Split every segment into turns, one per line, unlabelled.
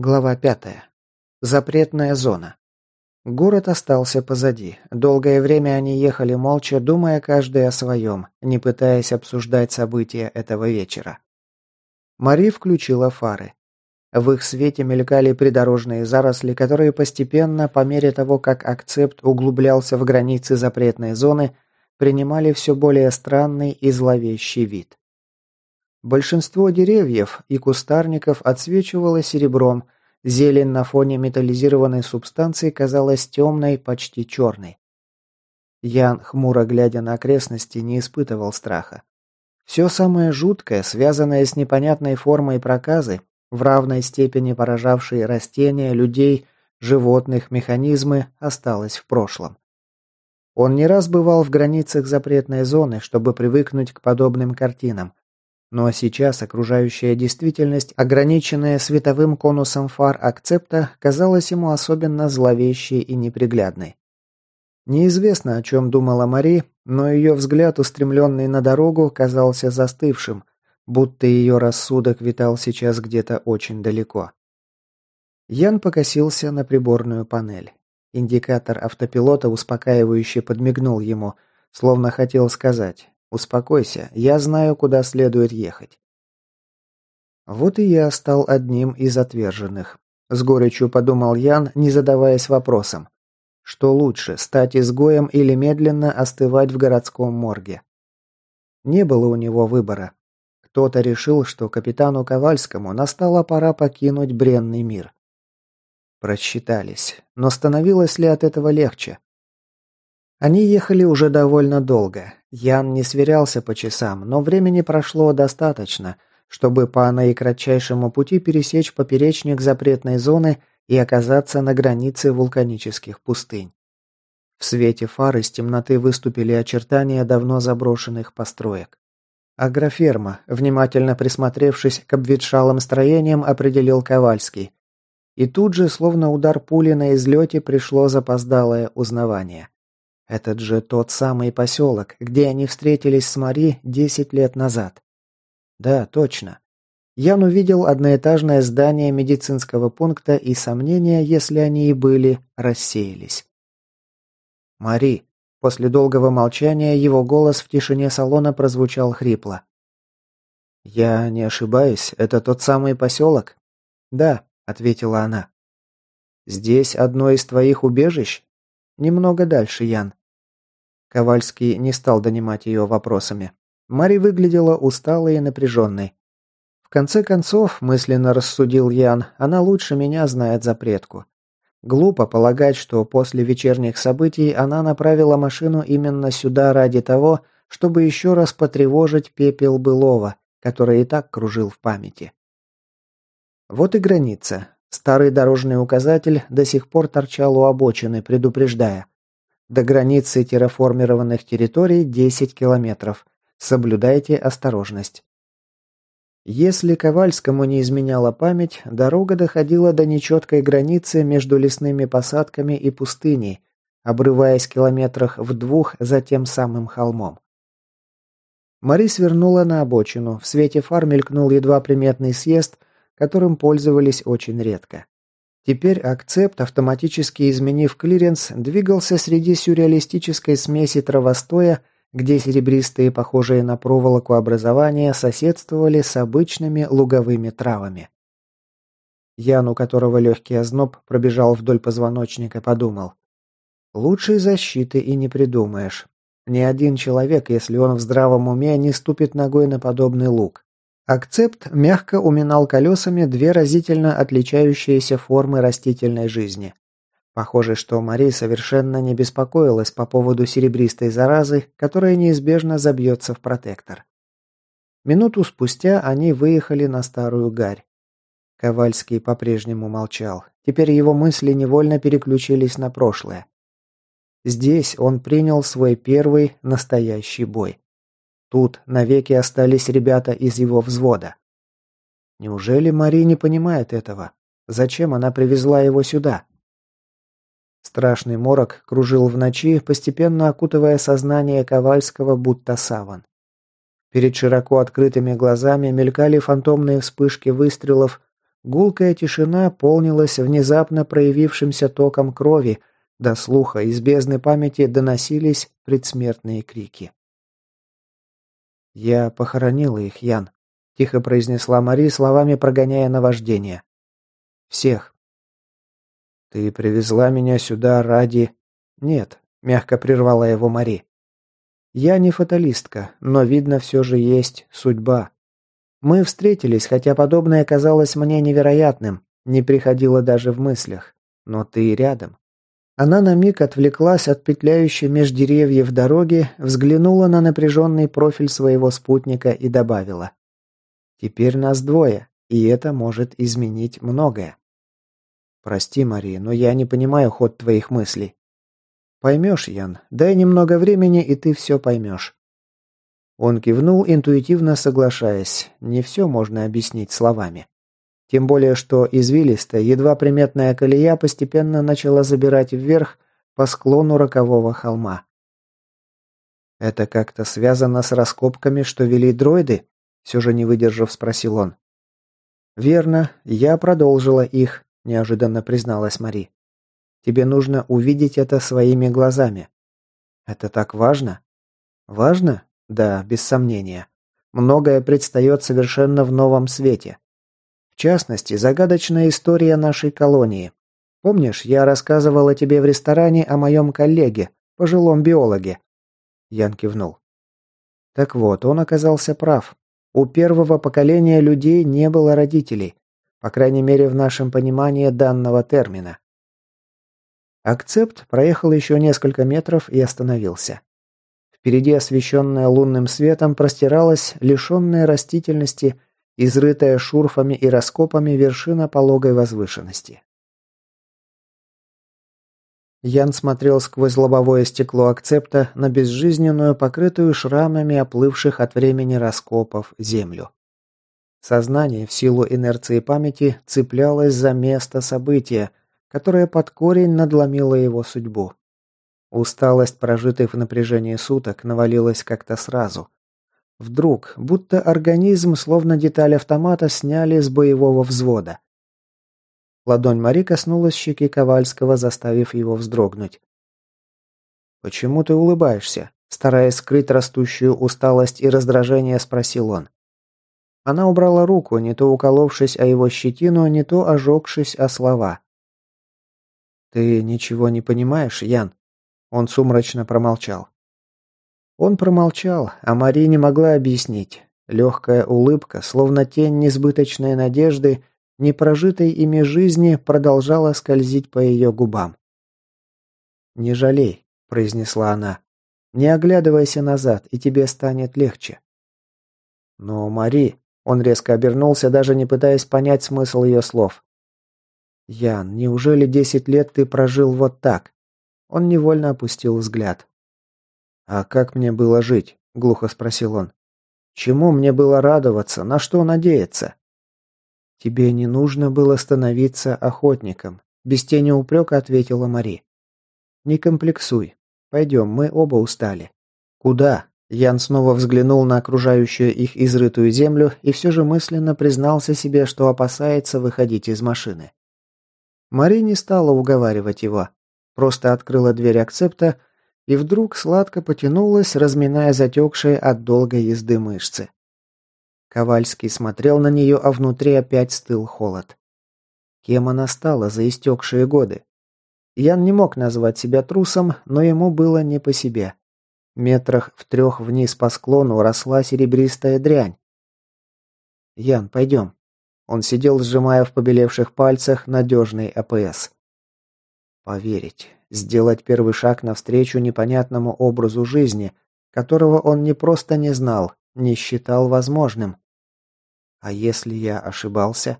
Глава пятая. Запретная зона. Город остался позади. Долгое время они ехали молча, думая каждый о своем, не пытаясь обсуждать события этого вечера. Мари включила фары. В их свете мелькали придорожные заросли, которые постепенно, по мере того, как акцепт углублялся в границы запретной зоны, принимали все более странный и зловещий вид. Большинство деревьев и кустарников отсвечивало серебром, зелень на фоне металлизированной субстанции казалась темной, почти черной. Ян, хмуро глядя на окрестности, не испытывал страха. Все самое жуткое, связанное с непонятной формой проказы, в равной степени поражавшие растения, людей, животных, механизмы, осталось в прошлом. Он не раз бывал в границах запретной зоны, чтобы привыкнуть к подобным картинам, но сейчас окружающая действительность, ограниченная световым конусом фар акцепта, казалась ему особенно зловещей и неприглядной. Неизвестно, о чем думала Мари, но ее взгляд, устремленный на дорогу, казался застывшим, будто ее рассудок витал сейчас где-то очень далеко. Ян покосился на приборную панель. Индикатор автопилота успокаивающе подмигнул ему, словно хотел сказать Успокойся, я знаю, куда следует ехать. Вот и я стал одним из отверженных. С горечью подумал Ян, не задаваясь вопросом. Что лучше, стать изгоем или медленно остывать в городском морге? Не было у него выбора. Кто-то решил, что капитану Ковальскому настала пора покинуть бренный мир. Просчитались. Но становилось ли от этого легче? Они ехали уже довольно долго. Ян не сверялся по часам, но времени прошло достаточно, чтобы по наикратчайшему пути пересечь поперечник запретной зоны и оказаться на границе вулканических пустынь. В свете фар из темноты выступили очертания давно заброшенных построек. Агроферма, внимательно присмотревшись к обветшалым строениям, определил Ковальский. И тут же, словно удар пули на излете, пришло запоздалое узнавание. Этот же тот самый поселок, где они встретились с Мари 10 лет назад. Да, точно. Ян увидел одноэтажное здание медицинского пункта, и сомнения, если они и были, рассеялись. «Мари». После долгого молчания его голос в тишине салона прозвучал хрипло. «Я не ошибаюсь, это тот самый поселок?» «Да», — ответила она. «Здесь одно из твоих убежищ?» «Немного дальше, Ян. Ковальский не стал донимать ее вопросами. Мари выглядела усталой и напряженной. В конце концов, мысленно рассудил Ян, она лучше меня знает запретку. Глупо полагать, что после вечерних событий она направила машину именно сюда ради того, чтобы еще раз потревожить пепел былого, который и так кружил в памяти. Вот и граница. Старый дорожный указатель до сих пор торчал у обочины, предупреждая. До границы терраформированных территорий 10 километров. Соблюдайте осторожность. Если Ковальскому не изменяла память, дорога доходила до нечеткой границы между лесными посадками и пустыней, обрываясь километрах в двух за тем самым холмом. Мари свернула на обочину, в свете фар мелькнул едва приметный съезд, которым пользовались очень редко. Теперь акцепт, автоматически изменив клиренс, двигался среди сюрреалистической смеси травостоя, где серебристые, похожие на проволоку образования, соседствовали с обычными луговыми травами. Ян, у которого легкий озноб пробежал вдоль позвоночника, подумал. Лучшей защиты и не придумаешь. Ни один человек, если он в здравом уме, не ступит ногой на подобный луг. Акцепт мягко уминал колесами две разительно отличающиеся формы растительной жизни. Похоже, что Мари совершенно не беспокоилась по поводу серебристой заразы, которая неизбежно забьется в протектор. Минуту спустя они выехали на старую гарь. Ковальский по-прежнему молчал. Теперь его мысли невольно переключились на прошлое. Здесь он принял свой первый настоящий бой. Тут навеки остались ребята из его взвода. Неужели Мари не понимает этого? Зачем она привезла его сюда? Страшный морок кружил в ночи, постепенно окутывая сознание Ковальского, будто саван. Перед широко открытыми глазами мелькали фантомные вспышки выстрелов, гулкая тишина полнилась внезапно проявившимся током крови, до слуха из бездны памяти доносились предсмертные крики. «Я похоронила их, Ян», – тихо произнесла Мари, словами прогоняя наваждение. «Всех». «Ты привезла меня сюда ради...» «Нет», – мягко прервала его Мари. «Я не фаталистка, но, видно, все же есть судьба. Мы встретились, хотя подобное казалось мне невероятным, не приходило даже в мыслях. Но ты рядом. Она на миг отвлеклась от петляющей меж деревьев дороги, взглянула на напряженный профиль своего спутника и добавила. «Теперь нас двое, и это может изменить многое». «Прости, Мари, но я не понимаю ход твоих мыслей». «Поймешь, Ян. Дай немного времени, и ты все поймешь». Он кивнул, интуитивно соглашаясь. Не все можно объяснить словами. Тем более, что извилистая, едва приметная колея постепенно начала забирать вверх по склону рокового холма. «Это как-то связано с раскопками, что вели дроиды?» Все же не выдержав, спросил он. «Верно, я продолжила их», – неожиданно призналась Мари. «Тебе нужно увидеть это своими глазами». «Это так важно?» «Важно? Да, без сомнения. Многое предстает совершенно в новом свете частности, загадочная история нашей колонии. Помнишь, я рассказывала тебе в ресторане о моем коллеге, пожилом биологе?» Ян кивнул. Так вот, он оказался прав. У первого поколения людей не было родителей, по крайней мере в нашем понимании данного термина. Акцепт проехал еще несколько метров и остановился. Впереди, освещенная лунным светом, простиралась лишенная растительности изрытая шурфами и раскопами вершина пологой возвышенности. Ян смотрел сквозь лобовое стекло акцепта на безжизненную, покрытую шрамами оплывших от времени раскопов, землю. Сознание в силу инерции памяти цеплялось за место события, которое под корень надломило его судьбу. Усталость прожитых в напряжении суток навалилась как-то сразу. Вдруг, будто организм, словно деталь автомата, сняли с боевого взвода. Ладонь Мари коснулась щеки Ковальского, заставив его вздрогнуть. «Почему ты улыбаешься?» Стараясь скрыть растущую усталость и раздражение, спросил он. Она убрала руку, не то уколовшись о его щетину, не то ожегшись о слова. «Ты ничего не понимаешь, Ян?» Он сумрачно промолчал. Он промолчал, а Мари не могла объяснить. Легкая улыбка, словно тень несбыточной надежды, непрожитой ими жизни, продолжала скользить по ее губам. «Не жалей», – произнесла она. «Не оглядывайся назад, и тебе станет легче». «Но, Мари...» – он резко обернулся, даже не пытаясь понять смысл ее слов. «Ян, неужели десять лет ты прожил вот так?» Он невольно опустил взгляд. «А как мне было жить?» – глухо спросил он. «Чему мне было радоваться? На что надеяться?» «Тебе не нужно было становиться охотником», – без тени упрека ответила Мари. «Не комплексуй. Пойдем, мы оба устали». «Куда?» Ян снова взглянул на окружающую их изрытую землю и все же мысленно признался себе, что опасается выходить из машины. Мари не стала уговаривать его. Просто открыла дверь акцепта, и вдруг сладко потянулась, разминая затекшие от долгой езды мышцы. Ковальский смотрел на нее, а внутри опять стыл холод. Кем она стала за истекшие годы? Ян не мог назвать себя трусом, но ему было не по себе. Метрах в трех вниз по склону росла серебристая дрянь. «Ян, пойдем». Он сидел, сжимая в побелевших пальцах надежный АПС. Поверить. Сделать первый шаг навстречу непонятному образу жизни, которого он не просто не знал, не считал возможным. А если я ошибался?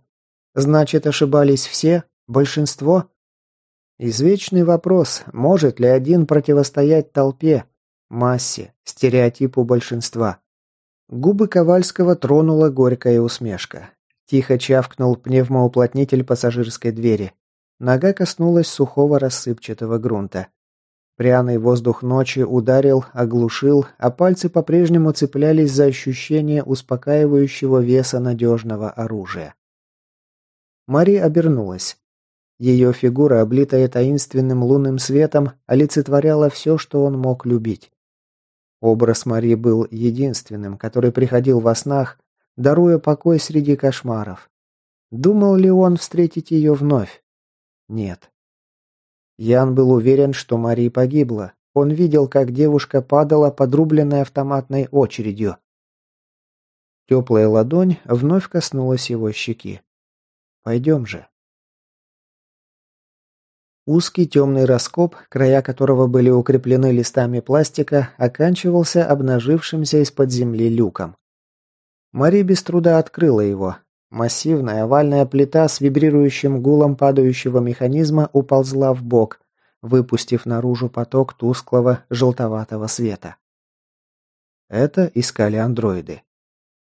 Значит, ошибались все? Большинство? Извечный вопрос, может ли один противостоять толпе, массе, стереотипу большинства? Губы Ковальского тронула горькая усмешка. Тихо чавкнул пневмоуплотнитель пассажирской двери. Нога коснулась сухого рассыпчатого грунта. Пряный воздух ночи ударил, оглушил, а пальцы по-прежнему цеплялись за ощущение успокаивающего веса надежного оружия. Мари обернулась. Ее фигура, облитая таинственным лунным светом, олицетворяла все, что он мог любить. Образ Мари был единственным, который приходил во снах, даруя покой среди кошмаров. Думал ли он встретить ее вновь? Нет. Ян был уверен, что Мари погибла. Он видел, как девушка падала, подрубленная автоматной очередью. Теплая ладонь вновь коснулась его щеки. «Пойдем же». Узкий темный раскоп, края которого были укреплены листами пластика, оканчивался обнажившимся из-под земли люком. Мари без труда открыла его. Массивная овальная плита с вибрирующим гулом падающего механизма уползла в бок, выпустив наружу поток тусклого желтоватого света. Это искали андроиды.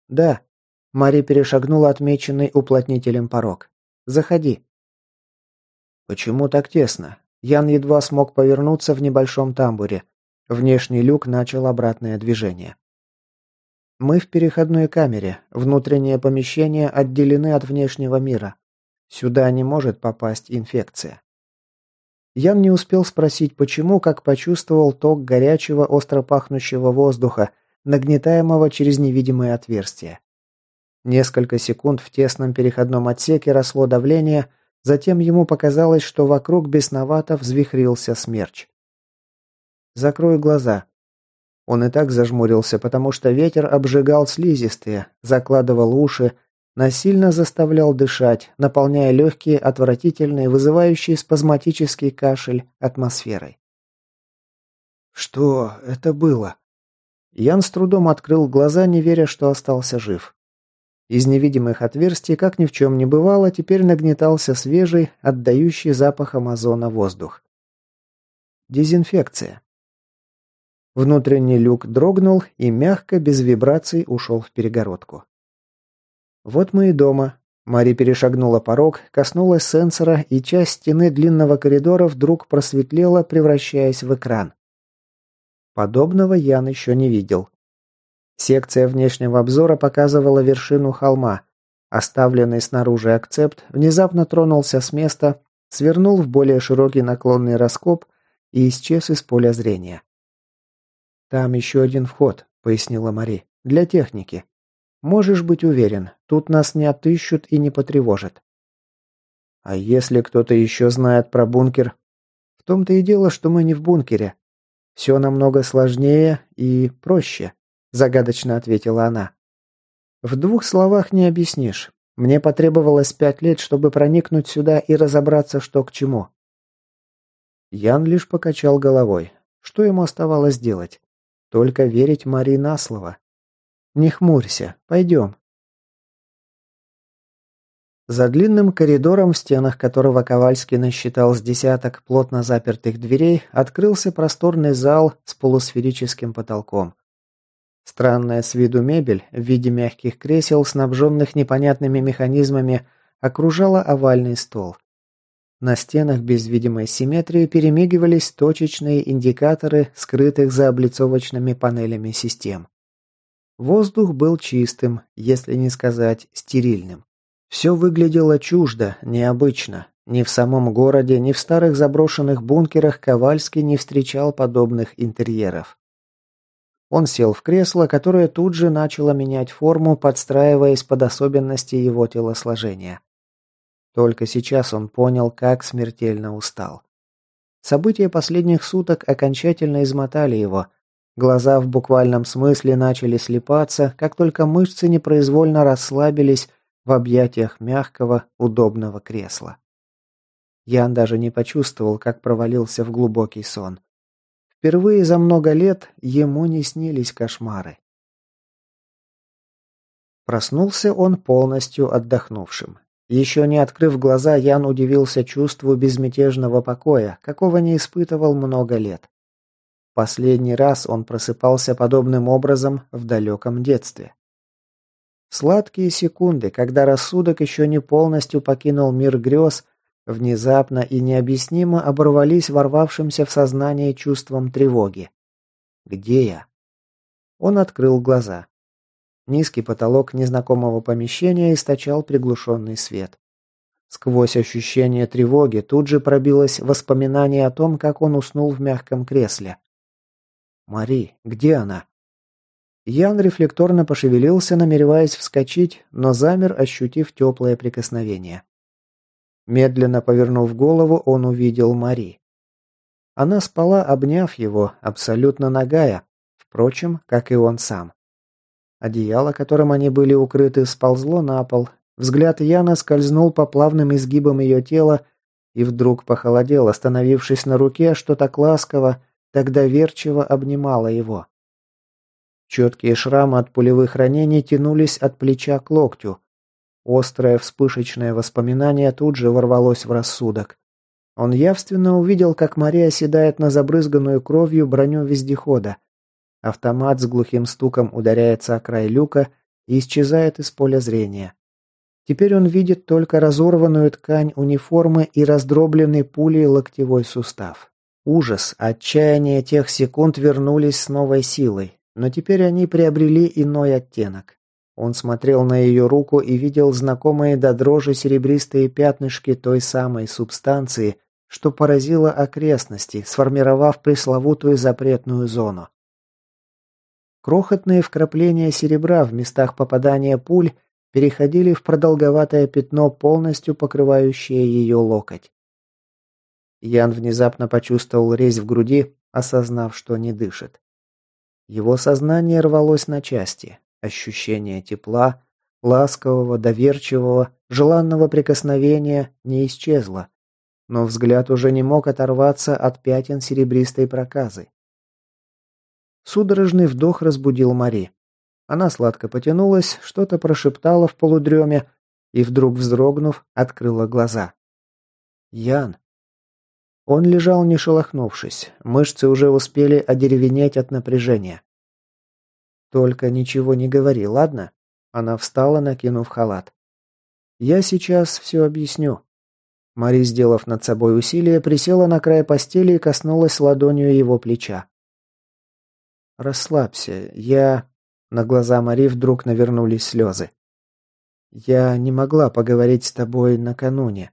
Да. Мари перешагнула отмеченный уплотнителем порог. Заходи. Почему так тесно? Ян едва смог повернуться в небольшом тамбуре. Внешний люк начал обратное движение. Мы в переходной камере. Внутренние помещения отделены от внешнего мира. Сюда не может попасть инфекция. Ян не успел спросить почему, как почувствовал ток горячего, остро пахнущего воздуха, нагнетаемого через невидимое отверстие. Несколько секунд в тесном переходном отсеке росло давление, затем ему показалось, что вокруг бесновато взвихрился смерч. «Закрой глаза», он и так зажмурился, потому что ветер обжигал слизистые, закладывал уши, насильно заставлял дышать, наполняя легкие, отвратительные, вызывающие спазматический кашель атмосферой. «Что это было?» Ян с трудом открыл глаза, не веря, что остался жив. Из невидимых отверстий, как ни в чем не бывало, теперь нагнетался свежий, отдающий запахом озона воздух. Дезинфекция. Внутренний люк дрогнул и мягко, без вибраций, ушел в перегородку. «Вот мы и дома». Мари перешагнула порог, коснулась сенсора, и часть стены длинного коридора вдруг просветлела, превращаясь в экран. Подобного Ян еще не видел. Секция внешнего обзора показывала вершину холма. Оставленный снаружи акцепт внезапно тронулся с места, свернул в более широкий наклонный раскоп и исчез из поля зрения. «Там еще один вход», — пояснила Мари. «Для техники. Можешь быть уверен, тут нас не отыщут и не потревожат». «А если кто-то еще знает про бункер?» «В том-то и дело, что мы не в бункере. Все намного сложнее и проще», — загадочно ответила она. «В двух словах не объяснишь. Мне потребовалось пять лет, чтобы проникнуть сюда и разобраться, что к чему». Ян лишь покачал головой. Что ему оставалось делать? Только верить Мари на слово. Не хмурься, пойдем. За длинным коридором, в стенах которого Ковальский насчитал с десяток плотно запертых дверей, открылся просторный зал с полусферическим потолком. Странная с виду мебель в виде мягких кресел, снабженных непонятными механизмами, окружала овальный стол. На стенах без видимой симметрии перемигивались точечные индикаторы, скрытых за облицовочными панелями систем. Воздух был чистым, если не сказать стерильным. Все выглядело чуждо, необычно. Ни в самом городе, ни в старых заброшенных бункерах Ковальский не встречал подобных интерьеров. Он сел в кресло, которое тут же начало менять форму, подстраиваясь под особенности его телосложения. Только сейчас он понял, как смертельно устал. События последних суток окончательно измотали его. Глаза в буквальном смысле начали слепаться, как только мышцы непроизвольно расслабились в объятиях мягкого, удобного кресла. Ян даже не почувствовал, как провалился в глубокий сон. Впервые за много лет ему не снились кошмары. Проснулся он полностью отдохнувшим. Еще не открыв глаза, Ян удивился чувству безмятежного покоя, какого не испытывал много лет. Последний раз он просыпался подобным образом в далеком детстве. Сладкие секунды, когда рассудок еще не полностью покинул мир грез, внезапно и необъяснимо оборвались ворвавшимся в сознание чувством тревоги. «Где я?» Он открыл глаза. Низкий потолок незнакомого помещения источал приглушенный свет. Сквозь ощущение тревоги тут же пробилось воспоминание о том, как он уснул в мягком кресле. «Мари, где она?» Ян рефлекторно пошевелился, намереваясь вскочить, но замер, ощутив теплое прикосновение. Медленно повернув голову, он увидел Мари. Она спала, обняв его, абсолютно нагая, впрочем, как и он сам. Одеяло, которым они были укрыты, сползло на пол. Взгляд Яна скользнул по плавным изгибам ее тела и вдруг похолодел, остановившись на руке, что так ласково, так доверчиво обнимало его. Четкие шрамы от пулевых ранений тянулись от плеча к локтю. Острое вспышечное воспоминание тут же ворвалось в рассудок. Он явственно увидел, как Мария оседает на забрызганную кровью броню вездехода. Автомат с глухим стуком ударяется о край люка и исчезает из поля зрения. Теперь он видит только разорванную ткань униформы и раздробленный пулей локтевой сустав. Ужас, отчаяние тех секунд вернулись с новой силой, но теперь они приобрели иной оттенок. Он смотрел на ее руку и видел знакомые до дрожи серебристые пятнышки той самой субстанции, что поразило окрестности, сформировав пресловутую запретную зону. Крохотные вкрапления серебра в местах попадания пуль переходили в продолговатое пятно, полностью покрывающее ее локоть. Ян внезапно почувствовал резь в груди, осознав, что не дышит. Его сознание рвалось на части. Ощущение тепла, ласкового, доверчивого, желанного прикосновения не исчезло но взгляд уже не мог оторваться от пятен серебристой проказы. Судорожный вдох разбудил Мари. Она сладко потянулась, что-то прошептала в полудреме и, вдруг вздрогнув, открыла глаза. «Ян!» Он лежал не шелохнувшись, мышцы уже успели одеревенеть от напряжения. «Только ничего не говори, ладно?» Она встала, накинув халат. «Я сейчас все объясню. Мари, сделав над собой усилие, присела на край постели и коснулась ладонью его плеча. «Расслабься, я...» На глаза Мари вдруг навернулись слезы. «Я не могла поговорить с тобой накануне».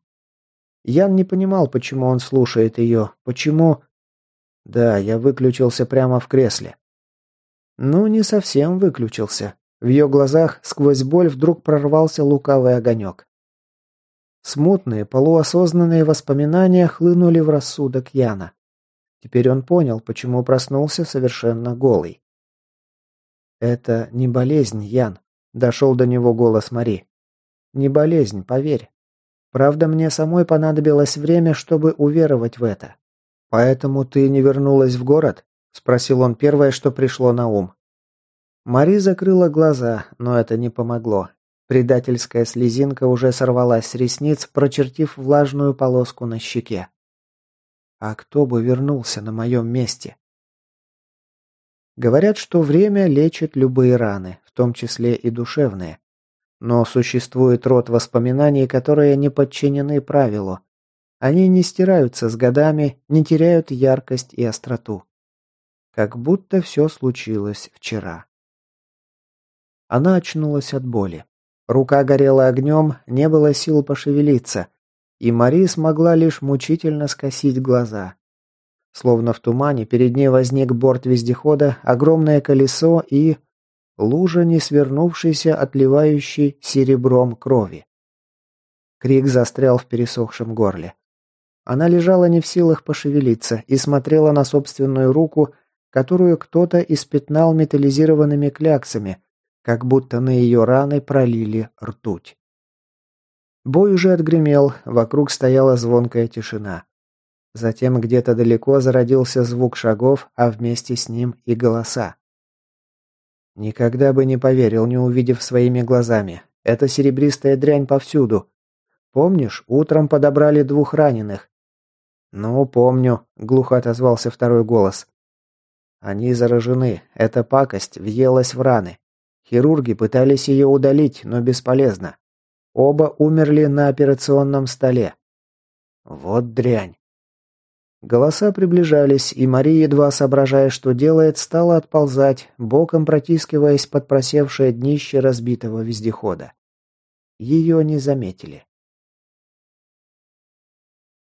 Ян не понимал, почему он слушает ее, почему... Да, я выключился прямо в кресле. Ну, не совсем выключился. В ее глазах сквозь боль вдруг прорвался лукавый огонек. Смутные, полуосознанные воспоминания хлынули в рассудок Яна. Теперь он понял, почему проснулся совершенно голый. «Это не болезнь, Ян», – дошел до него голос Мари. «Не болезнь, поверь. Правда, мне самой понадобилось время, чтобы уверовать в это. Поэтому ты не вернулась в город?» – спросил он первое, что пришло на ум. Мари закрыла глаза, но это не помогло. Предательская слезинка уже сорвалась с ресниц, прочертив влажную полоску на щеке. А кто бы вернулся на моем месте? Говорят, что время лечит любые раны, в том числе и душевные. Но существует род воспоминаний, которые не подчинены правилу. Они не стираются с годами, не теряют яркость и остроту. Как будто все случилось вчера. Она очнулась от боли. Рука горела огнем, не было сил пошевелиться, и Мари смогла лишь мучительно скосить глаза. Словно в тумане перед ней возник борт вездехода, огромное колесо и... лужа, не свернувшейся, отливающей серебром крови. Крик застрял в пересохшем горле. Она лежала не в силах пошевелиться и смотрела на собственную руку, которую кто-то испятнал металлизированными кляксами, как будто на ее раны пролили ртуть. Бой уже отгремел, вокруг стояла звонкая тишина. Затем где-то далеко зародился звук шагов, а вместе с ним и голоса. Никогда бы не поверил, не увидев своими глазами. Эта серебристая дрянь повсюду. Помнишь, утром подобрали двух раненых? Ну, помню, глухо отозвался второй голос. Они заражены. Эта пакость въелась в раны. Хирурги пытались ее удалить, но бесполезно. Оба умерли на операционном столе. Вот дрянь. Голоса приближались, и Мария, едва соображая, что делает, стала отползать, боком протискиваясь под просевшее днище разбитого вездехода. Ее не заметили.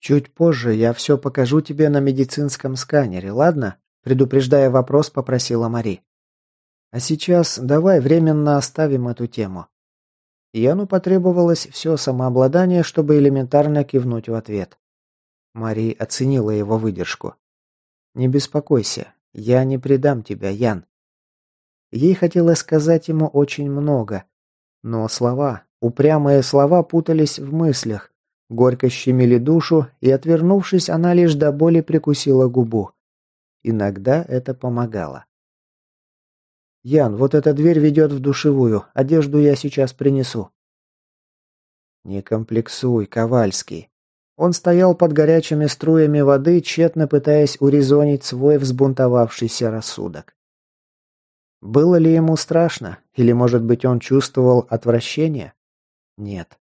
Чуть позже я все покажу тебе на медицинском сканере, ладно? Предупреждая вопрос, попросила Мари. А сейчас давай временно оставим эту тему. Яну потребовалось все самообладание, чтобы элементарно кивнуть в ответ. Мари оценила его выдержку. «Не беспокойся, я не предам тебя, Ян». Ей хотелось сказать ему очень много, но слова, упрямые слова путались в мыслях, горько щемили душу, и, отвернувшись, она лишь до боли прикусила губу. Иногда это помогало. «Ян, вот эта дверь ведет в душевую. Одежду я сейчас принесу». «Не комплексуй, Ковальский». Он стоял под горячими струями воды, тщетно пытаясь урезонить свой взбунтовавшийся рассудок. Было ли ему страшно? Или, может быть, он чувствовал отвращение? Нет.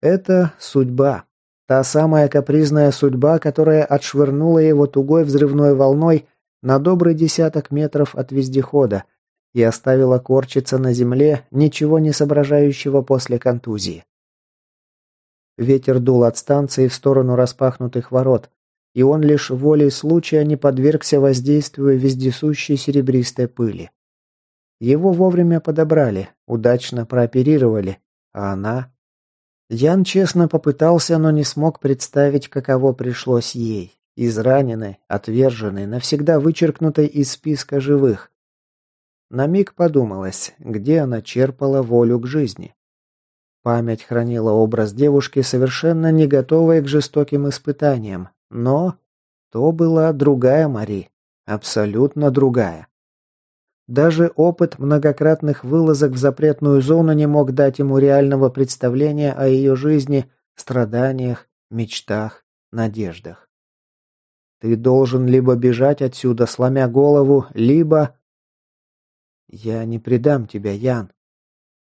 Это судьба. Та самая капризная судьба, которая отшвырнула его тугой взрывной волной на добрый десяток метров от вездехода и оставила корчиться на земле, ничего не соображающего после контузии. Ветер дул от станции в сторону распахнутых ворот, и он лишь волей случая не подвергся воздействию вездесущей серебристой пыли. Его вовремя подобрали, удачно прооперировали, а она... Ян честно попытался, но не смог представить, каково пришлось ей израненной, отверженной, навсегда вычеркнутой из списка живых. На миг подумалось, где она черпала волю к жизни. Память хранила образ девушки, совершенно не готовой к жестоким испытаниям, но то была другая Мари, абсолютно другая. Даже опыт многократных вылазок в запретную зону не мог дать ему реального представления о ее жизни, страданиях, мечтах, надеждах. Ты должен либо бежать отсюда, сломя голову, либо... Я не предам тебя, Ян.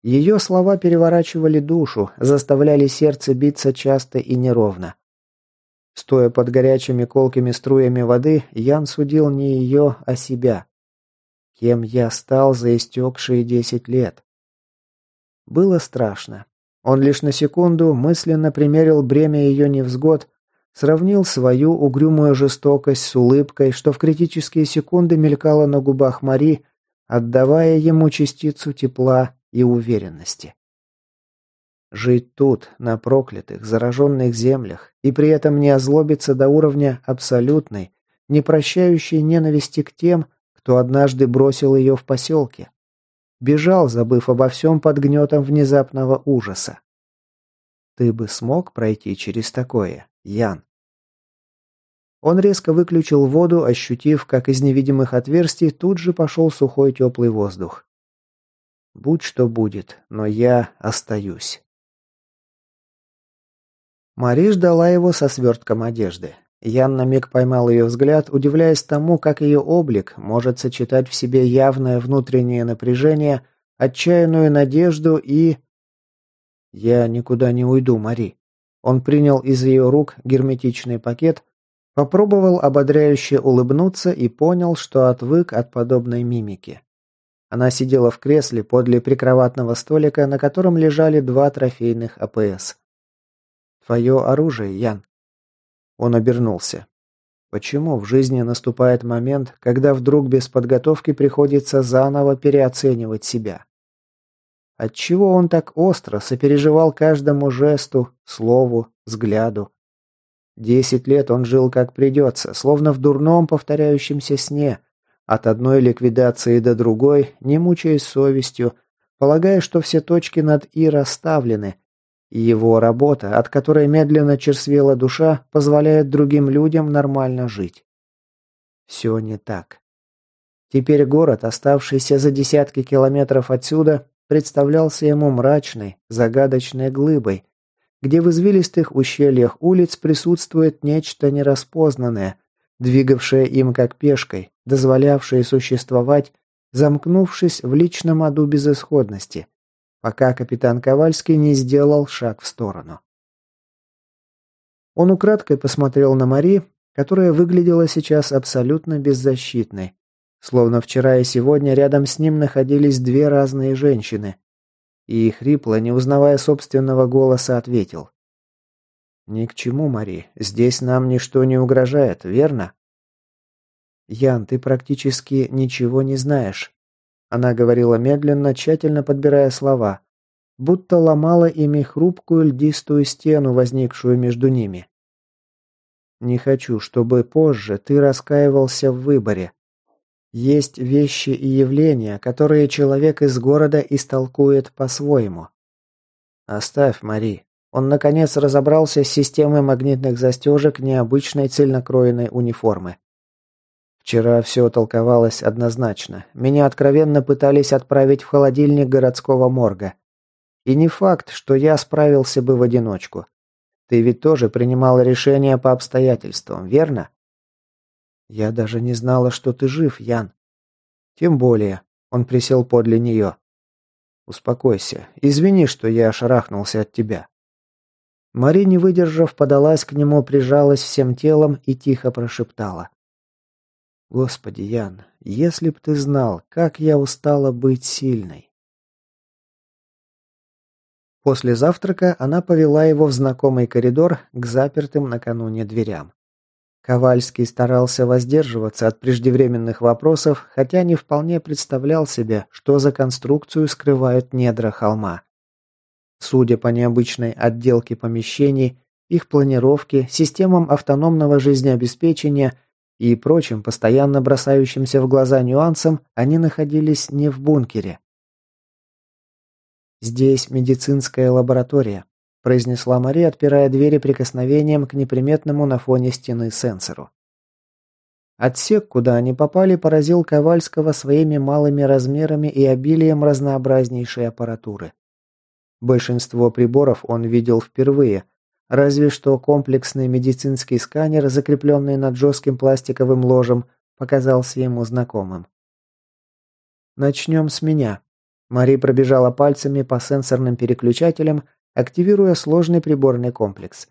Ее слова переворачивали душу, заставляли сердце биться часто и неровно. Стоя под горячими колкими струями воды, Ян судил не ее, а себя. Кем я стал за истекшие десять лет? Было страшно. Он лишь на секунду мысленно примерил бремя ее невзгод, Сравнил свою угрюмую жестокость с улыбкой, что в критические секунды мелькала на губах Мари, отдавая ему частицу тепла и уверенности. Жить тут, на проклятых, зараженных землях, и при этом не озлобиться до уровня абсолютной, не прощающей ненависти к тем, кто однажды бросил ее в поселке. Бежал, забыв обо всем под гнетом внезапного ужаса. Ты бы смог пройти через такое, Ян. Он резко выключил воду, ощутив, как из невидимых отверстий тут же пошел сухой теплый воздух. Будь что будет, но я остаюсь. Мари ждала его со свертком одежды. Ян на миг поймал ее взгляд, удивляясь тому, как ее облик может сочетать в себе явное внутреннее напряжение, отчаянную надежду и... «Я никуда не уйду, Мари». Он принял из ее рук герметичный пакет, Попробовал ободряюще улыбнуться и понял, что отвык от подобной мимики. Она сидела в кресле подле прикроватного столика, на котором лежали два трофейных АПС. «Твое оружие, Ян». Он обернулся. Почему в жизни наступает момент, когда вдруг без подготовки приходится заново переоценивать себя? Отчего он так остро сопереживал каждому жесту, слову, взгляду? Десять лет он жил как придется, словно в дурном повторяющемся сне, от одной ликвидации до другой, не мучаясь совестью, полагая, что все точки над «и» расставлены, и его работа, от которой медленно черствела душа, позволяет другим людям нормально жить. Все не так. Теперь город, оставшийся за десятки километров отсюда, представлялся ему мрачной, загадочной глыбой, где в извилистых ущельях улиц присутствует нечто нераспознанное, двигавшее им как пешкой, дозволявшее существовать, замкнувшись в личном аду безысходности, пока капитан Ковальский не сделал шаг в сторону. Он украдкой посмотрел на Мари, которая выглядела сейчас абсолютно беззащитной, словно вчера и сегодня рядом с ним находились две разные женщины, и, хрипло, не узнавая собственного голоса, ответил. «Ни к чему, Мари. Здесь нам ничто не угрожает, верно?» «Ян, ты практически ничего не знаешь». Она говорила медленно, тщательно подбирая слова, будто ломала ими хрупкую льдистую стену, возникшую между ними. «Не хочу, чтобы позже ты раскаивался в выборе. Есть вещи и явления, которые человек из города истолкует по-своему. Оставь, Мари. Он, наконец, разобрался с системой магнитных застежек необычной цельнокроенной униформы. Вчера все толковалось однозначно. Меня откровенно пытались отправить в холодильник городского морга. И не факт, что я справился бы в одиночку. Ты ведь тоже принимал решение по обстоятельствам, верно? Я даже не знала, что ты жив, Ян. Тем более, он присел подле нее. Успокойся. Извини, что я шарахнулся от тебя. Мари, не выдержав, подалась к нему, прижалась всем телом и тихо прошептала. «Господи, Ян, если б ты знал, как я устала быть сильной!» После завтрака она повела его в знакомый коридор к запертым накануне дверям. Ковальский старался воздерживаться от преждевременных вопросов, хотя не вполне представлял себе, что за конструкцию скрывают недра холма. Судя по необычной отделке помещений, их планировке, системам автономного жизнеобеспечения и прочим постоянно бросающимся в глаза нюансам, они находились не в бункере. «Здесь медицинская лаборатория», – произнесла Мария, отпирая двери прикосновением к неприметному на фоне стены сенсору. Отсек, куда они попали, поразил Ковальского своими малыми размерами и обилием разнообразнейшей аппаратуры. Большинство приборов он видел впервые, разве что комплексный медицинский сканер, закрепленный над жестким пластиковым ложем, показался ему знакомым. «Начнем с меня». Мари пробежала пальцами по сенсорным переключателям, активируя сложный приборный комплекс.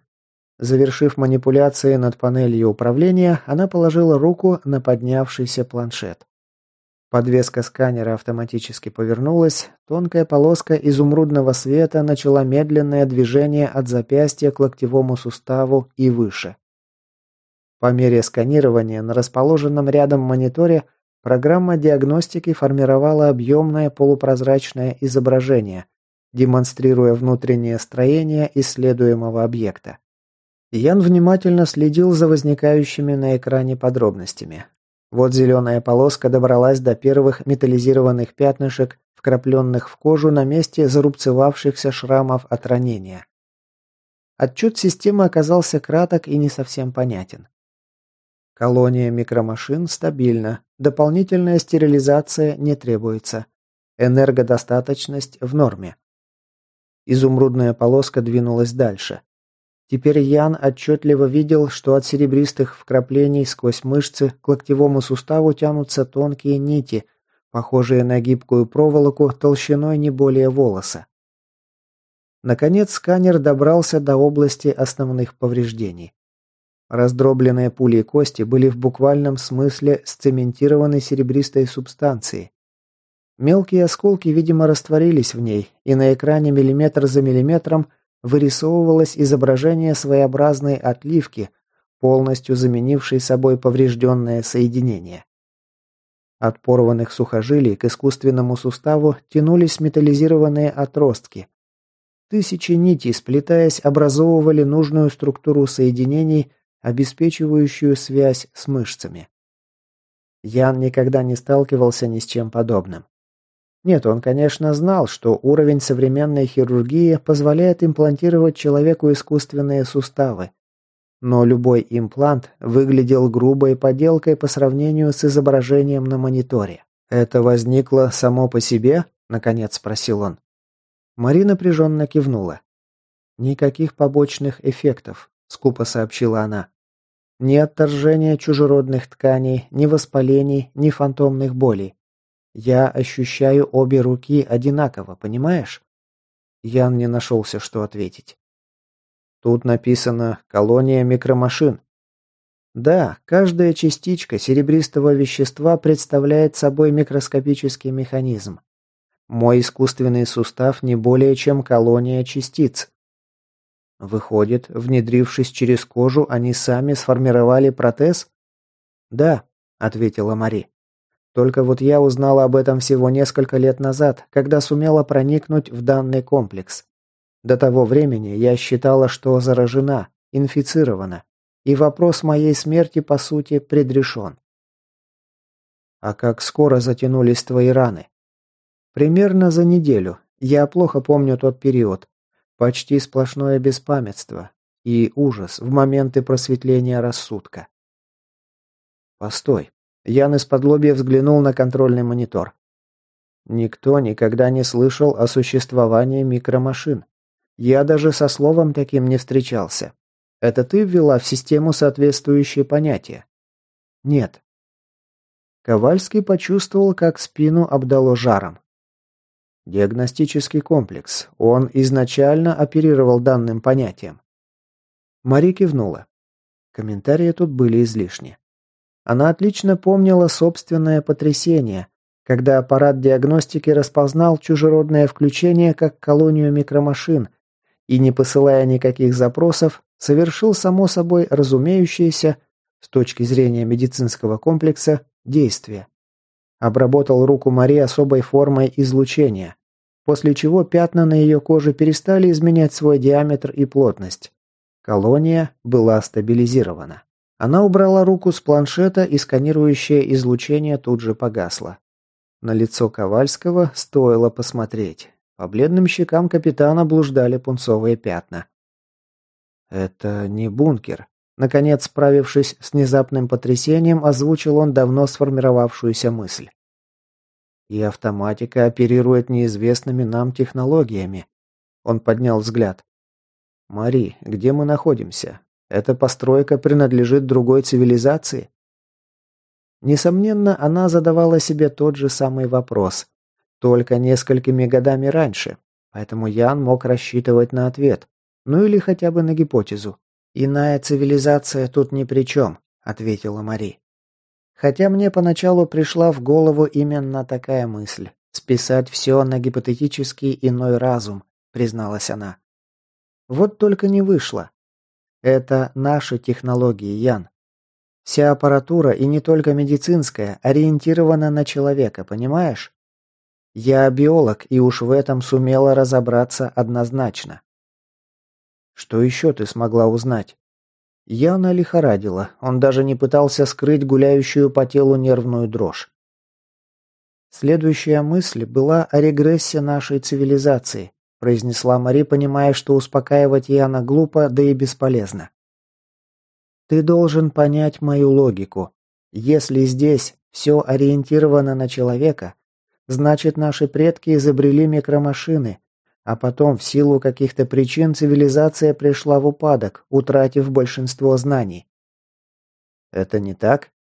Завершив манипуляции над панелью управления, она положила руку на поднявшийся планшет. Подвеска сканера автоматически повернулась, тонкая полоска изумрудного света начала медленное движение от запястья к локтевому суставу и выше. По мере сканирования на расположенном рядом мониторе программа диагностики формировала объемное полупрозрачное изображение, демонстрируя внутреннее строение исследуемого объекта. Ян внимательно следил за возникающими на экране подробностями. Вот зеленая полоска добралась до первых металлизированных пятнышек, вкрапленных в кожу на месте зарубцевавшихся шрамов от ранения. Отчет системы оказался краток и не совсем понятен. Колония микромашин стабильна, дополнительная стерилизация не требуется. Энергодостаточность в норме. Изумрудная полоска двинулась дальше. Теперь Ян отчетливо видел, что от серебристых вкраплений сквозь мышцы к локтевому суставу тянутся тонкие нити, похожие на гибкую проволоку толщиной не более волоса. Наконец сканер добрался до области основных повреждений. Раздробленные пули и кости были в буквальном смысле сцементированы серебристой субстанцией. Мелкие осколки, видимо, растворились в ней, и на экране миллиметр за миллиметром – вырисовывалось изображение своеобразной отливки, полностью заменившей собой поврежденное соединение. От порванных сухожилий к искусственному суставу тянулись металлизированные отростки. Тысячи нитей, сплетаясь, образовывали нужную структуру соединений, обеспечивающую связь с мышцами. Ян никогда не сталкивался ни с чем подобным. Нет, он, конечно, знал, что уровень современной хирургии позволяет имплантировать человеку искусственные суставы. Но любой имплант выглядел грубой поделкой по сравнению с изображением на мониторе. «Это возникло само по себе?» – наконец спросил он. Мари напряженно кивнула. «Никаких побочных эффектов», – скупо сообщила она. «Ни отторжения чужеродных тканей, ни воспалений, ни фантомных болей. Я ощущаю обе руки одинаково, понимаешь? Ян не нашелся, что ответить. Тут написано «колония микромашин». Да, каждая частичка серебристого вещества представляет собой микроскопический механизм. Мой искусственный сустав не более чем колония частиц. Выходит, внедрившись через кожу, они сами сформировали протез? Да, ответила Мари. Только вот я узнала об этом всего несколько лет назад, когда сумела проникнуть в данный комплекс. До того времени я считала, что заражена, инфицирована, и вопрос моей смерти, по сути, предрешен. А как скоро затянулись твои раны? Примерно за неделю. Я плохо помню тот период. Почти сплошное беспамятство и ужас в моменты просветления рассудка. Постой. Ян из-под лобья взглянул на контрольный монитор. Никто никогда не слышал о существовании микромашин. Я даже со словом таким не встречался. Это ты ввела в систему соответствующие понятия? Нет. Ковальский почувствовал, как спину обдало жаром. Диагностический комплекс. Он изначально оперировал данным понятием. Мари кивнула. Комментарии тут были излишни. Она отлично помнила собственное потрясение, когда аппарат диагностики распознал чужеродное включение как колонию микромашин и, не посылая никаких запросов, совершил само собой разумеющееся, с точки зрения медицинского комплекса, действие. Обработал руку Мари особой формой излучения, после чего пятна на ее коже перестали изменять свой диаметр и плотность. Колония была стабилизирована. Она убрала руку с планшета, и сканирующее излучение тут же погасло. На лицо Ковальского стоило посмотреть. По бледным щекам капитана блуждали пунцовые пятна. «Это не бункер», Наконец, справившись с внезапным потрясением, озвучил он давно сформировавшуюся мысль. И автоматика оперирует неизвестными нам технологиями. Он поднял взгляд. «Мари, где мы находимся? Эта постройка принадлежит другой цивилизации?» Несомненно, она задавала себе тот же самый вопрос, только несколькими годами раньше, поэтому Ян мог рассчитывать на ответ, ну или хотя бы на гипотезу. «Иная цивилизация тут ни при чем», — ответила Мари. Хотя мне поначалу пришла в голову именно такая мысль — списать все на гипотетический иной разум, призналась она. Вот только не вышло. Это наши технологии, Ян. Вся аппаратура, и не только медицинская, ориентирована на человека, понимаешь? Я биолог, и уж в этом сумела разобраться однозначно. Что еще ты смогла узнать? Яна лихорадила, он даже не пытался скрыть гуляющую по телу нервную дрожь. Следующая мысль была о регрессе нашей цивилизации, произнесла Мари, понимая, что успокаивать Яна глупо, да и бесполезно. Ты должен понять мою логику. Если здесь все ориентировано на человека, значит наши предки изобрели микромашины, а потом, в силу каких-то причин, цивилизация пришла в упадок, утратив большинство знаний. Это не так?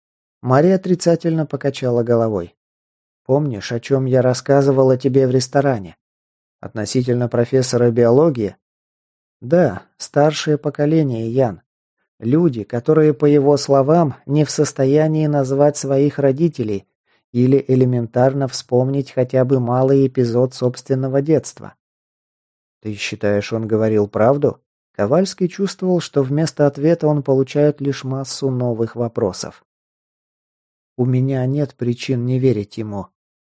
Мария отрицательно покачала головой. Помнишь, о чем я рассказывала тебе в ресторане? Относительно профессора биологии? Да, старшее поколение, Ян. Люди, которые, по его словам, не в состоянии назвать своих родителей или элементарно вспомнить хотя бы малый эпизод собственного детства. «Ты считаешь, он говорил правду?» Ковальский чувствовал, что вместо ответа он получает лишь массу новых вопросов. «У меня нет причин не верить ему.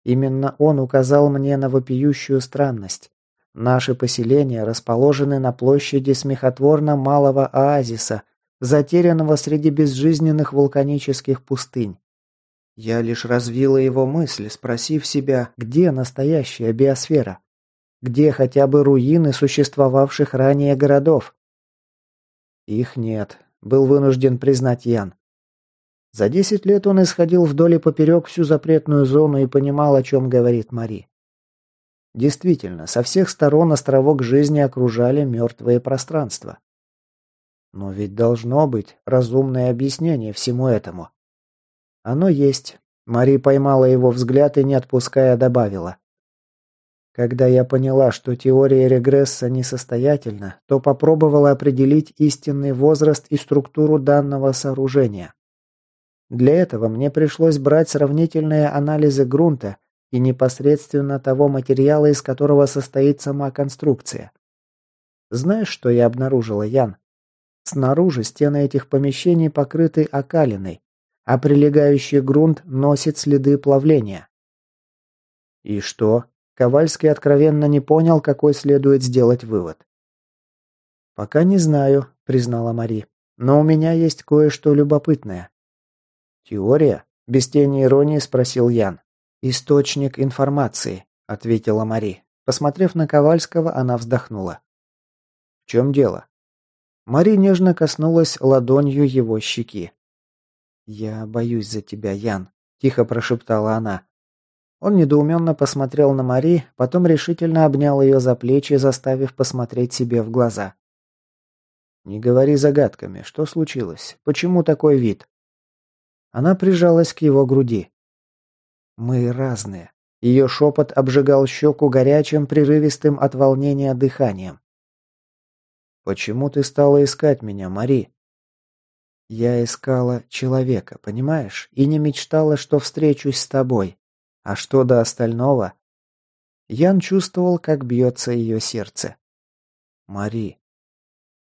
Именно он указал мне на вопиющую странность. Наши поселения расположены на площади смехотворно малого оазиса, затерянного среди безжизненных вулканических пустынь. Я лишь развила его мысль, спросив себя, где настоящая биосфера. Где хотя бы руины существовавших ранее городов? Их нет, был вынужден признать Ян. За десять лет он исходил вдоль и поперек всю запретную зону и понимал, о чем говорит Мари. Действительно, со всех сторон островок жизни окружали мертвые пространства. Но ведь должно быть разумное объяснение всему этому. Оно есть. Мари поймала его взгляд и, не отпуская, добавила. Когда я поняла, что теория регресса несостоятельна, то попробовала определить истинный возраст и структуру данного сооружения. Для этого мне пришлось брать сравнительные анализы грунта и непосредственно того материала, из которого состоит сама конструкция. Знаешь, что я обнаружила, Ян? Снаружи стены этих помещений покрыты окалиной, а прилегающий грунт носит следы плавления. И что? Ковальский откровенно не понял, какой следует сделать вывод. «Пока не знаю», — признала Мари. «Но у меня есть кое-что любопытное». «Теория?» — без тени иронии спросил Ян. «Источник информации», — ответила Мари. Посмотрев на Ковальского, она вздохнула. «В чем дело?» Мари нежно коснулась ладонью его щеки. «Я боюсь за тебя, Ян», — тихо прошептала она. Он недоуменно посмотрел на Мари, потом решительно обнял ее за плечи, заставив посмотреть себе в глаза. «Не говори загадками. Что случилось? Почему такой вид?» Она прижалась к его груди. «Мы разные». Ее шепот обжигал щеку горячим, прерывистым от волнения дыханием. «Почему ты стала искать меня, Мари?» «Я искала человека, понимаешь? И не мечтала, что встречусь с тобой. А что до остального?» Ян чувствовал, как бьется ее сердце. «Мари,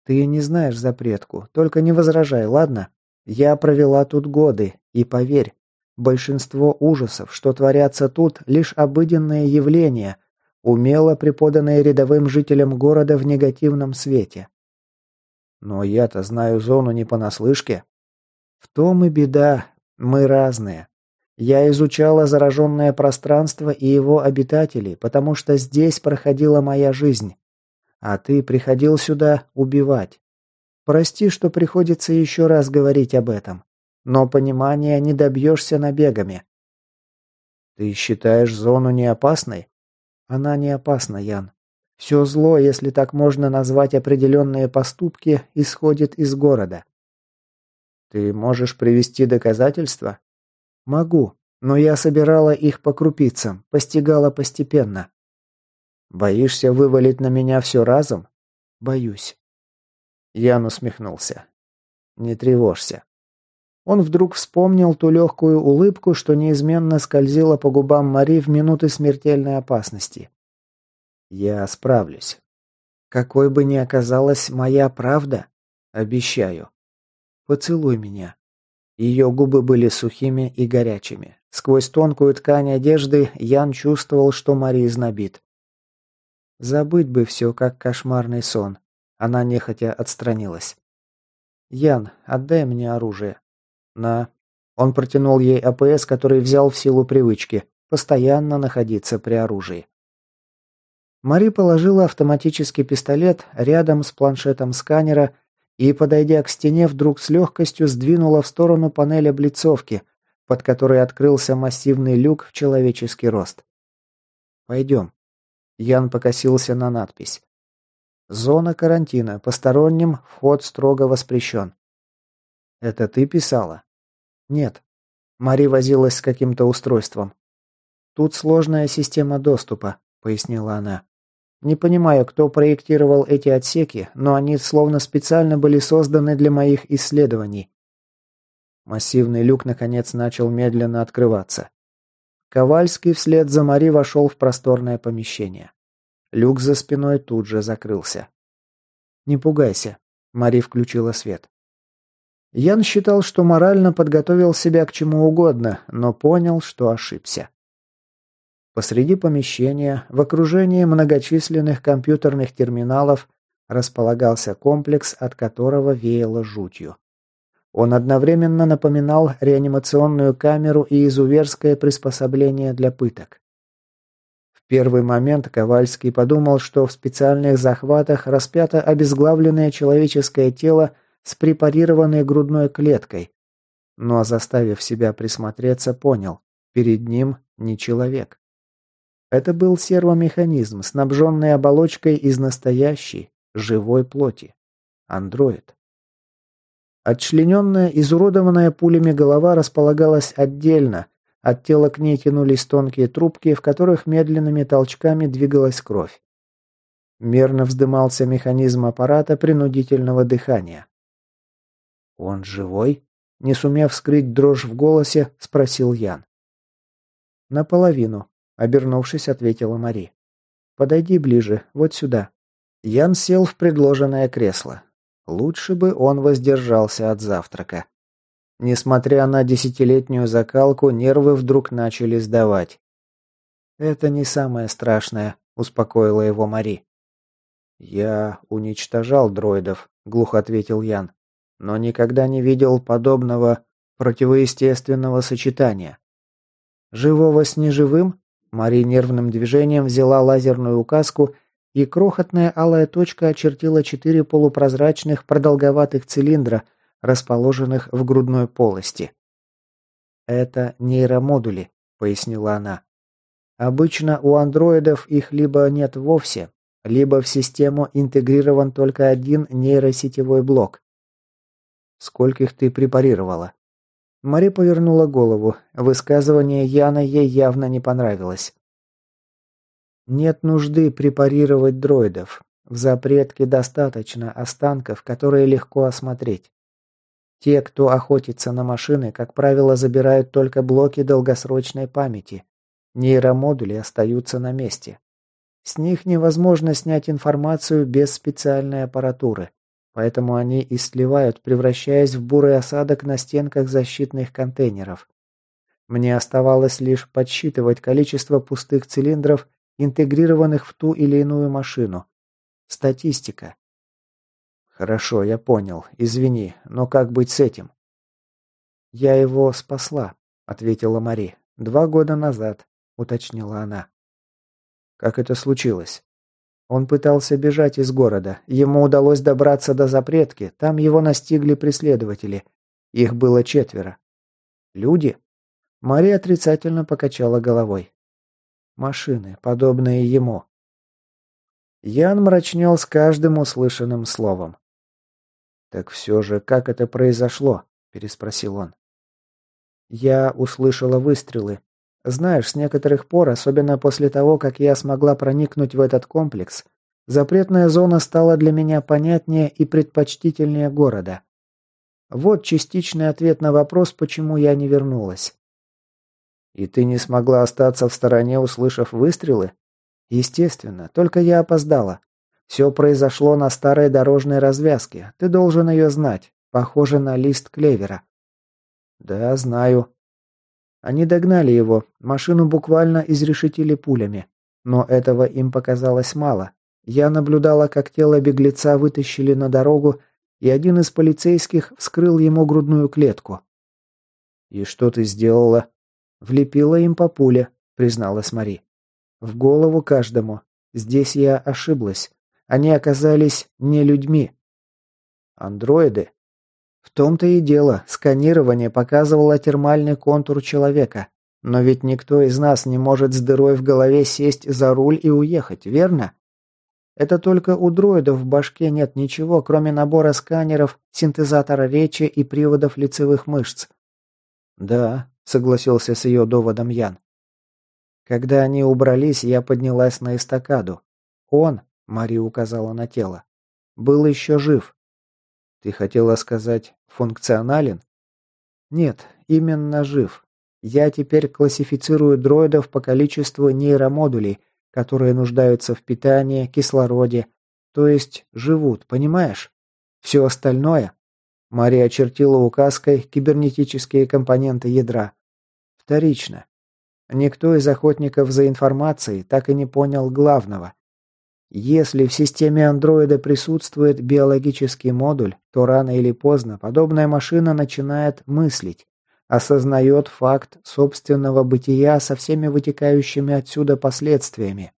ты не знаешь запретку, только не возражай, ладно? Я провела тут годы, и поверь, большинство ужасов, что творятся тут, лишь обыденные явления, умело преподанные рядовым жителям города в негативном свете. Но я-то знаю зону не понаслышке. В том и беда, мы разные. Я изучала зараженное пространство и его обитателей, потому что здесь проходила моя жизнь. А ты приходил сюда убивать. Прости, что приходится еще раз говорить об этом. Но понимания не добьешься набегами. Ты считаешь зону не опасной? Она не опасна, Ян. Все зло, если так можно назвать определенные поступки, исходит из города. Ты можешь привести доказательства? Могу, но я собирала их по крупицам, постигала постепенно. Боишься вывалить на меня все разом? Боюсь. Ян усмехнулся. Не тревожься. Он вдруг вспомнил ту легкую улыбку, что неизменно скользила по губам Мари в минуты смертельной опасности. «Я справлюсь. Какой бы ни оказалась моя правда, обещаю. Поцелуй меня». Ее губы были сухими и горячими. Сквозь тонкую ткань одежды Ян чувствовал, что Мари знобит. Забыть бы все, как кошмарный сон. Она нехотя отстранилась. «Ян, отдай мне оружие». «На». Он протянул ей АПС, который взял в силу привычки. Постоянно находиться при оружии. Мари положила автоматический пистолет рядом с планшетом сканера и, подойдя к стене, вдруг с легкостью сдвинула в сторону панель облицовки, под которой открылся массивный люк в человеческий рост. «Пойдем». Ян покосился на надпись. «Зона карантина. Посторонним вход строго воспрещен». «Это ты писала?» «Нет». Мари возилась с каким-то устройством. «Тут сложная система доступа», — пояснила она. «Не понимаю, кто проектировал эти отсеки, но они словно специально были созданы для моих исследований». Массивный люк, наконец, начал медленно открываться. Ковальский вслед за Мари вошел в просторное помещение. Люк за спиной тут же закрылся. «Не пугайся», — Мари включила свет. Ян считал, что морально подготовил себя к чему угодно, но понял, что ошибся. Посреди помещения, в окружении многочисленных компьютерных терминалов, располагался комплекс, от которого веяло жутью. Он одновременно напоминал реанимационную камеру и изуверское приспособление для пыток. Первый момент Ковальский подумал, что в специальных захватах распято обезглавленное человеческое тело с препарированной грудной клеткой, но, заставив себя присмотреться, понял – перед ним не человек. Это был сервомеханизм, снабженный оболочкой из настоящей, живой плоти. Андроид. Отчлененная, изуродованная пулями голова располагалась отдельно. От тела к ней тянулись тонкие трубки, в которых медленными толчками двигалась кровь. Мерно вздымался механизм аппарата принудительного дыхания. «Он живой?» Не сумев скрыть дрожь в голосе, спросил Ян. «Наполовину», — обернувшись, ответила Мари. «Подойди ближе, вот сюда». Ян сел в предложенное кресло. Лучше бы он воздержался от завтрака. Несмотря на десятилетнюю закалку, нервы вдруг начали сдавать. «Это не самое страшное», — успокоила его Мари. «Я уничтожал дроидов», — глухо ответил Ян, «но никогда не видел подобного противоестественного сочетания». «Живого с неживым?» Мари нервным движением взяла лазерную указку, и крохотная алая точка очертила четыре полупрозрачных продолговатых цилиндра, расположенных в грудной полости. «Это нейромодули», — пояснила она. «Обычно у андроидов их либо нет вовсе, либо в систему интегрирован только один нейросетевой блок. Скольких ты препарировала? Мари повернула голову. Высказывание Яна ей явно не понравилось. Нет нужды препарировать дроидов. В запретке достаточно останков, которые легко осмотреть. Те, кто охотится на машины, как правило, забирают только блоки долгосрочной памяти. Нейромодули остаются на месте. С них невозможно снять информацию без специальной аппаратуры, поэтому и сливают, превращаясь в бурый осадок на стенках защитных контейнеров. Мне оставалось лишь подсчитывать количество пустых цилиндров, интегрированных в ту или иную машину. Статистика. Хорошо, я понял. Извини, но как быть с этим? Я его спасла, ответила Мари. Два года назад, уточнила она. Как это случилось? Он пытался бежать из города. Ему удалось добраться до запретки. Там его настигли преследователи. Их было четверо. Люди? Мария отрицательно покачала головой. Машины, подобные ему. Ян мрачнел с каждым услышанным словом. «Так все же, как это произошло?» – переспросил он. Я услышала выстрелы. Знаешь, с некоторых пор, особенно после того, как я смогла проникнуть в этот комплекс, запретная зона стала для меня понятнее и предпочтительнее города. Вот частичный ответ на вопрос, почему я не вернулась. И ты не смогла остаться в стороне, услышав выстрелы? Естественно, только я опоздала. Все произошло на старой дорожной развязке. Ты должен ее знать. Похоже на лист клевера. Да, знаю, они догнали его, машину буквально изрешетили пулями. Но этого им показалось мало. Я наблюдала, как тело беглеца вытащили на дорогу, и один из полицейских вскрыл ему грудную клетку. «И что ты сделала?» «Влепила им по пуле», — призналась Мари. «В голову каждому. Здесь я ошиблась. Они оказались не людьми». «Андроиды?» В том-то и дело, сканирование показывало термальный контур человека. Но ведь никто из нас не может с дырой в голове сесть за руль и уехать, верно? Это только у дроидов в башке нет ничего, кроме набора сканеров, синтезатора речи и приводов лицевых мышц. Да, согласился с ее доводом Ян. Когда они убрались, я поднялась на эстакаду. Он, Мари указала на тело, был еще жив. Ты хотела сказать функционален? Нет, именно жив. Я теперь классифицирую дроидов по количеству нейромодулей, которые нуждаются в питании, кислороде, то есть живут, понимаешь? Все остальное... Мария очертила указкой кибернетические компоненты ядра. Вторично. Никто из охотников за информацией так и не понял главного. Если в системе андроида присутствует биологический модуль, то рано или поздно подобная машина начинает мыслить, осознает факт собственного бытия со всеми вытекающими отсюда последствиями.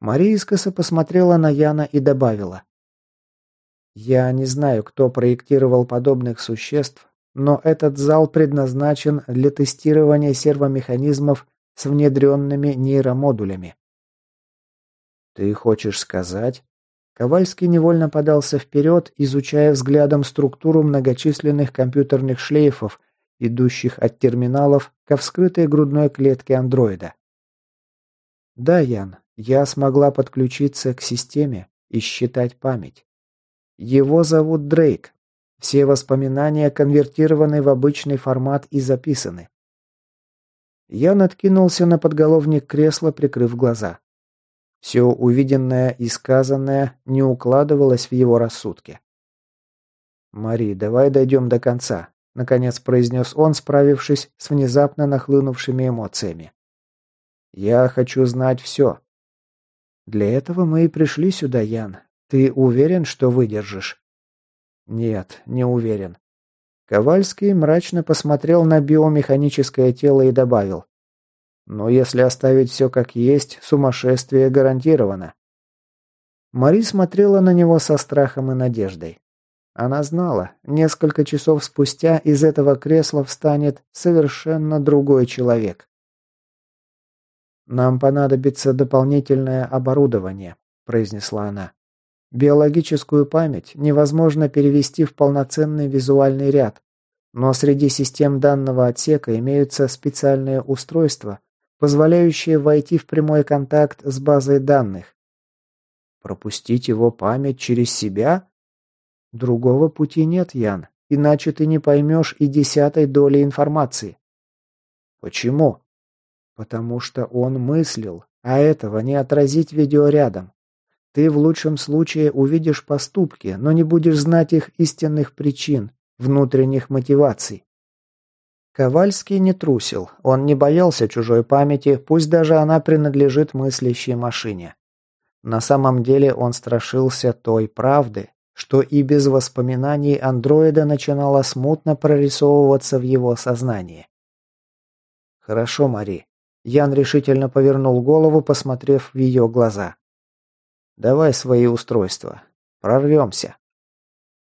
Мария искоса посмотрела на Яна и добавила. «Я не знаю, кто проектировал подобных существ, но этот зал предназначен для тестирования сервомеханизмов с внедренными нейромодулями. «Ты хочешь сказать?» Ковальский невольно подался вперед, изучая взглядом структуру многочисленных компьютерных шлейфов, идущих от терминалов ко вскрытой грудной клетке андроида. «Да, Ян, я смогла подключиться к системе и считать память. Его зовут Дрейк. Все воспоминания конвертированы в обычный формат и записаны. Я откинулся на подголовник кресла, прикрыв глаза. Все увиденное и сказанное не укладывалось в его рассудке. «Мари, давай дойдем до конца», — наконец произнес он, справившись с внезапно нахлынувшими эмоциями. «Я хочу знать все». «Для этого мы и пришли сюда, Ян. Ты уверен, что выдержишь?» «Нет, не уверен». Ковальский мрачно посмотрел на биомеханическое тело и добавил. «Но если оставить все как есть, сумасшествие гарантировано». Мари смотрела на него со страхом и надеждой. Она знала, несколько часов спустя из этого кресла встанет совершенно другой человек. «Нам понадобится дополнительное оборудование», – произнесла она. «Биологическую память невозможно перевести в полноценный визуальный ряд, но среди систем данного отсека имеются специальные устройства, позволяющие войти в прямой контакт с базой данных. Пропустить его память через себя? Другого пути нет, Ян, иначе ты не поймешь и десятой доли информации. Почему? Потому что он мыслил, а этого не отразить видеорядом. Ты в лучшем случае увидишь поступки, но не будешь знать их истинных причин, внутренних мотиваций. Ковальский не трусил, он не боялся чужой памяти, пусть даже она принадлежит мыслящей машине. На самом деле он страшился той правды, что и без воспоминаний андроида начинало смутно прорисовываться в его сознании. «Хорошо, Мари». Ян решительно повернул голову, посмотрев в ее глаза. «Давай свои устройства. Прорвемся».